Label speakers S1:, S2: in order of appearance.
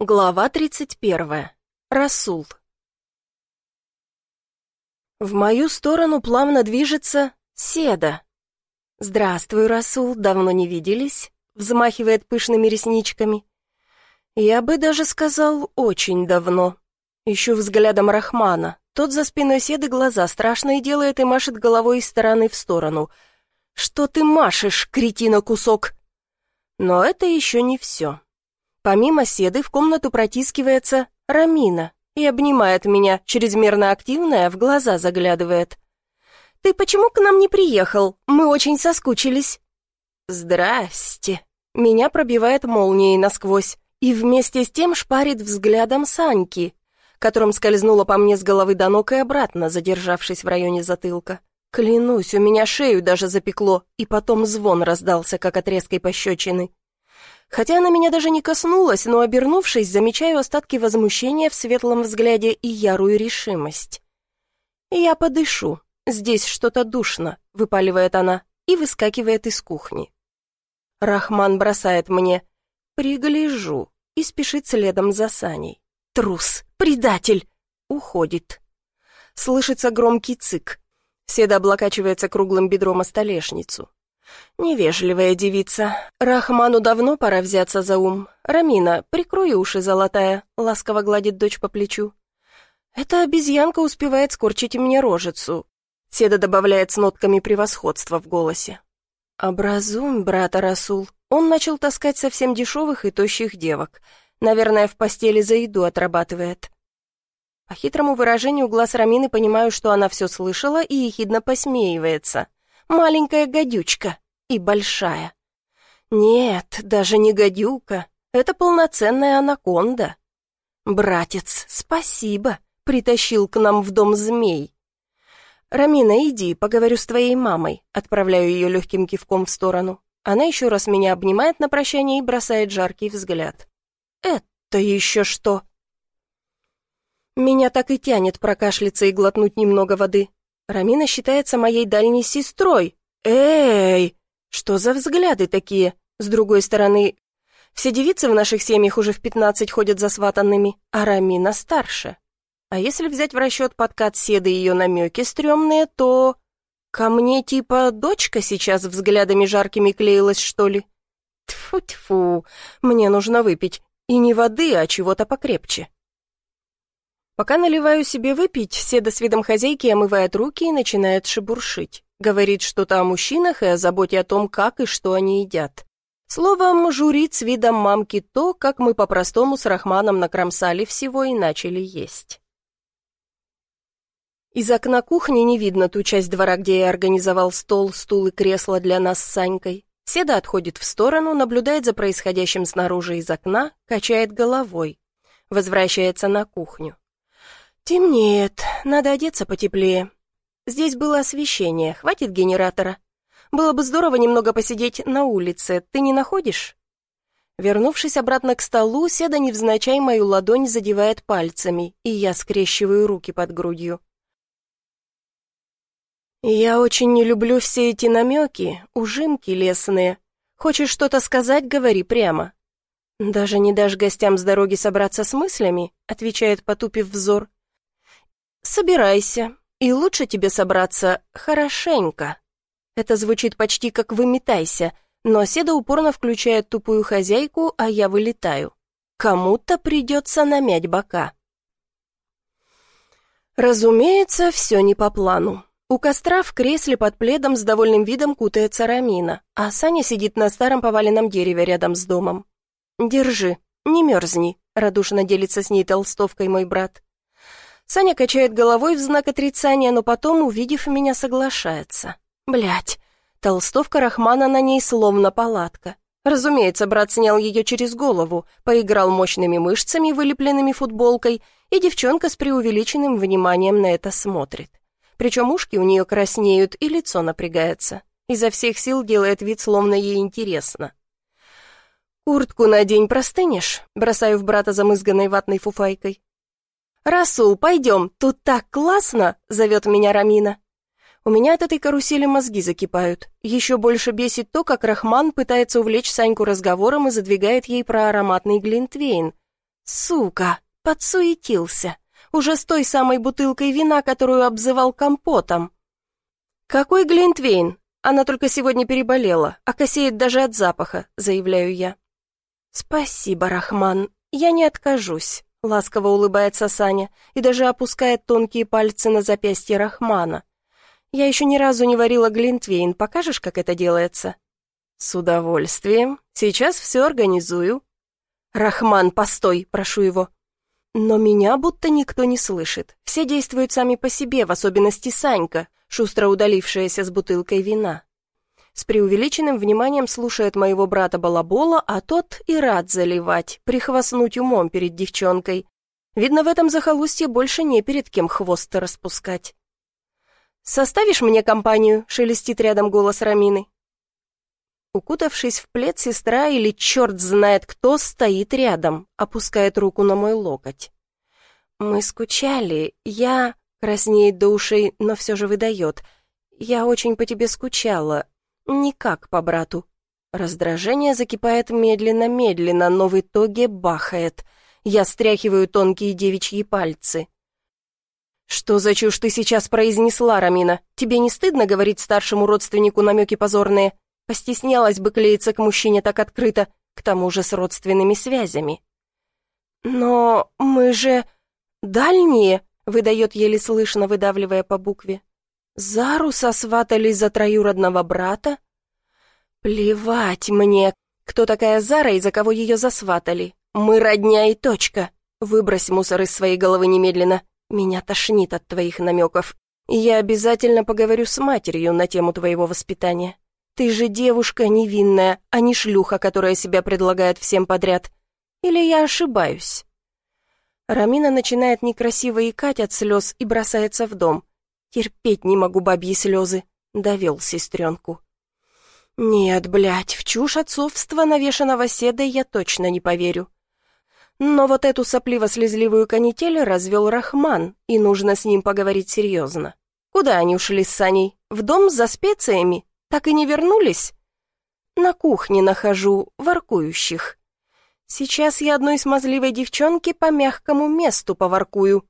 S1: Глава 31. Расул. В мою сторону плавно движется Седа. «Здравствуй, Расул, давно не виделись», — взмахивает пышными ресничками. «Я бы даже сказал, очень давно». Ищу взглядом Рахмана. Тот за спиной Седы глаза страшные делает и машет головой из стороны в сторону. «Что ты машешь, кретина-кусок?» Но это еще не все. Помимо Седы в комнату протискивается Рамина и обнимает меня, чрезмерно активная, в глаза заглядывает. «Ты почему к нам не приехал? Мы очень соскучились». «Здрасте». Меня пробивает молнией насквозь и вместе с тем шпарит взглядом Саньки, которым скользнула по мне с головы до ног и обратно, задержавшись в районе затылка. Клянусь, у меня шею даже запекло, и потом звон раздался, как от резкой пощечины. Хотя она меня даже не коснулась, но, обернувшись, замечаю остатки возмущения в светлом взгляде и ярую решимость. «Я подышу. Здесь что-то душно», — выпаливает она и выскакивает из кухни. Рахман бросает мне «пригляжу» и спешит следом за Саней. «Трус! Предатель!» Уходит. Слышится громкий цик. Седа облокачивается круглым бедром о столешницу. «Невежливая девица. Рахману давно пора взяться за ум. Рамина, прикрой уши, золотая», — ласково гладит дочь по плечу. «Эта обезьянка успевает скорчить мне рожицу». Седа добавляет с нотками превосходства в голосе. «Образуем, брата Расул». Он начал таскать совсем дешевых и тощих девок. Наверное, в постели за еду отрабатывает. По хитрому выражению глаз Рамины понимаю, что она все слышала и ехидно посмеивается маленькая гадючка и большая. Нет, даже не гадюка, это полноценная анаконда. Братец, спасибо, притащил к нам в дом змей. «Рамина, иди, поговорю с твоей мамой», отправляю ее легким кивком в сторону. Она еще раз меня обнимает на прощание и бросает жаркий взгляд. «Это еще что?» Меня так и тянет прокашляться и глотнуть немного воды. Рамина считается моей дальней сестрой. Эй, что за взгляды такие? С другой стороны, все девицы в наших семьях уже в пятнадцать ходят за сватанными, а Рамина старше. А если взять в расчет подкат Седы и ее намеки стрёмные, то... Ко мне типа дочка сейчас взглядами жаркими клеилась, что ли? Тьфу-тьфу, мне нужно выпить. И не воды, а чего-то покрепче. Пока наливаю себе выпить, Седа с видом хозяйки омывает руки и начинает шебуршить. Говорит что-то о мужчинах и о заботе о том, как и что они едят. Словом, журит с видом мамки то, как мы по-простому с Рахманом накромсали всего и начали есть. Из окна кухни не видно ту часть двора, где я организовал стол, стул и кресло для нас с Санькой. Седа отходит в сторону, наблюдает за происходящим снаружи из окна, качает головой. Возвращается на кухню. «Темнеет, надо одеться потеплее. Здесь было освещение, хватит генератора. Было бы здорово немного посидеть на улице, ты не находишь?» Вернувшись обратно к столу, Седа невзначай мою ладонь задевает пальцами, и я скрещиваю руки под грудью. «Я очень не люблю все эти намеки, ужимки лесные. Хочешь что-то сказать, говори прямо». «Даже не дашь гостям с дороги собраться с мыслями?» отвечает, потупив взор. «Собирайся, и лучше тебе собраться хорошенько». Это звучит почти как «выметайся», но Седа упорно включает тупую хозяйку, а я вылетаю. Кому-то придется намять бока. Разумеется, все не по плану. У костра в кресле под пледом с довольным видом кутается Рамина, а Саня сидит на старом поваленном дереве рядом с домом. «Держи, не мерзни», — радушно делится с ней толстовкой мой брат. Саня качает головой в знак отрицания, но потом, увидев меня, соглашается. Блять, толстовка Рахмана на ней словно палатка. Разумеется, брат снял ее через голову, поиграл мощными мышцами, вылепленными футболкой, и девчонка с преувеличенным вниманием на это смотрит. Причем ушки у нее краснеют, и лицо напрягается. Изо всех сил делает вид, словно ей интересно. «Куртку надень, простынешь?» Бросаю в брата замызганной ватной фуфайкой. «Расул, пойдем, тут так классно!» — зовет меня Рамина. У меня от этой карусели мозги закипают. Еще больше бесит то, как Рахман пытается увлечь Саньку разговором и задвигает ей про ароматный глинтвейн. Сука, подсуетился. Уже с той самой бутылкой вина, которую обзывал компотом. «Какой Глинтвейн? Она только сегодня переболела, а косеет даже от запаха», — заявляю я. «Спасибо, Рахман, я не откажусь», — ласково улыбается Саня и даже опускает тонкие пальцы на запястье Рахмана. «Я еще ни разу не варила глинтвейн, покажешь, как это делается?» «С удовольствием. Сейчас все организую». «Рахман, постой, прошу его». Но меня будто никто не слышит. Все действуют сами по себе, в особенности Санька, шустро удалившаяся с бутылкой вина. С преувеличенным вниманием слушает моего брата Балабола, а тот и рад заливать, прихвастнуть умом перед девчонкой. Видно, в этом захолустье больше не перед кем хвост распускать. «Составишь мне компанию?» — шелестит рядом голос Рамины. Укутавшись в плед, сестра или черт знает кто стоит рядом, опускает руку на мой локоть. «Мы скучали, я...» Краснеет до ушей, но все же выдает. «Я очень по тебе скучала. Никак по брату». Раздражение закипает медленно-медленно, но в итоге бахает. Я стряхиваю тонкие девичьи пальцы. «Что за чушь ты сейчас произнесла, Рамина? Тебе не стыдно говорить старшему родственнику намеки позорные? Постеснялась бы клеиться к мужчине так открыто, к тому же с родственными связями». «Но мы же дальние», выдает еле слышно, выдавливая по букве. «Зару сосватали за троюродного брата?» «Плевать мне, кто такая Зара и за кого ее засватали. Мы родня и точка. Выбрось мусор из своей головы немедленно. Меня тошнит от твоих намеков. Я обязательно поговорю с матерью на тему твоего воспитания. Ты же девушка невинная, а не шлюха, которая себя предлагает всем подряд. Или я ошибаюсь?» Рамина начинает некрасиво икать от слез и бросается в дом. Терпеть не могу бабьи слезы. Довел сестренку. Нет, блядь, в чушь отцовства навешанного седой я точно не поверю. Но вот эту сопливо-слезливую канитель развел Рахман, и нужно с ним поговорить серьезно. Куда они ушли с Саней? В дом за специями? Так и не вернулись? На кухне нахожу воркующих. Сейчас я одной смазливой девчонке по мягкому месту поворкую.